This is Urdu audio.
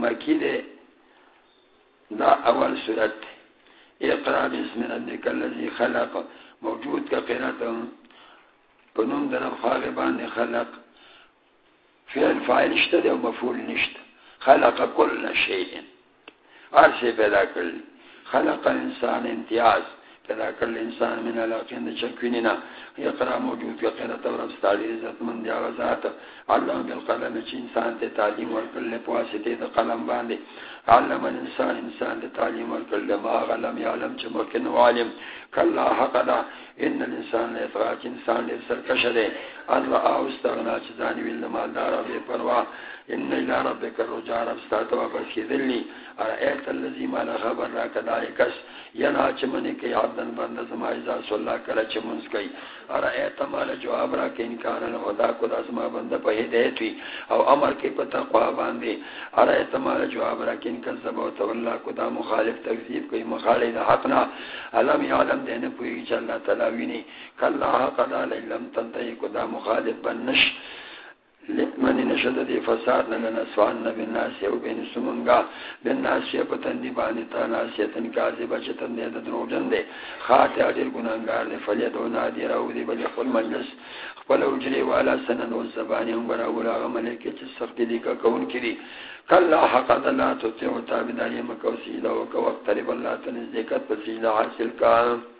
مکی دے دا اول صورت اقرا بسم ربک الذی خلق۔ موجود کا قرات پنوم در خالبان خلق۔ فعل فاعل نشته دی او مفعول نشته خلق کل شیء هر شی پیدا کړل خلق انسان امتیاز۔ پیدا کړل انسان من علاقین د چکوینینا یقرا موجود کا قرات اور استاری عزت من دی ذات علم بالقلم چې انسان ته تعلیم ورکړل په واسطه د قلم باندې علم الانسان انسان ته تعلیم ورکړل ما علم یعلم چې ممکن عالم. کلا حق دا. ان الانسان لا يطغى انسان له سرکش ده الله او استغنا چې ځان ویل مالدار او بے پروا. ان الى ربك الرجاء رب استات واپس کیدلی ارایت الذي ما له خبر را کدایکس ینا چې منی کې عبدن بنده زما اذا صلی الله کله چې منس کوي ارایت مال جواب را کې انکار نه خدا کو داسما بنده په هدایت وی او امر کې په تقوا باندې ارایت مال جواب را کې انکار سبا تو الله کو دا مخالف تکذیب کوي مخالف حقنا. علم یعلم دین پوی چې الله تعالی ویني کلا قد لم تنتهي کو دا مخالف بنش بن لمن نشد دی فساد لنا سوان نبی الناس یو بین سمنگا. بین ناس یہ پتن دی بانی تا ناسیتن کازی بچتن دی دروجن روجن دی خاتی عجر گنانگار دی فلید و نادی رو دی بلی خل مجلس. خپل اجری والا سنن و زبانی هم برا اولا غملی که چه سختی دی که کون کری. کلا حق دلات و تیو تابداری مکو سیدہ و کو اقترب اللہ تنزدیکت پسیدہ حاصل کام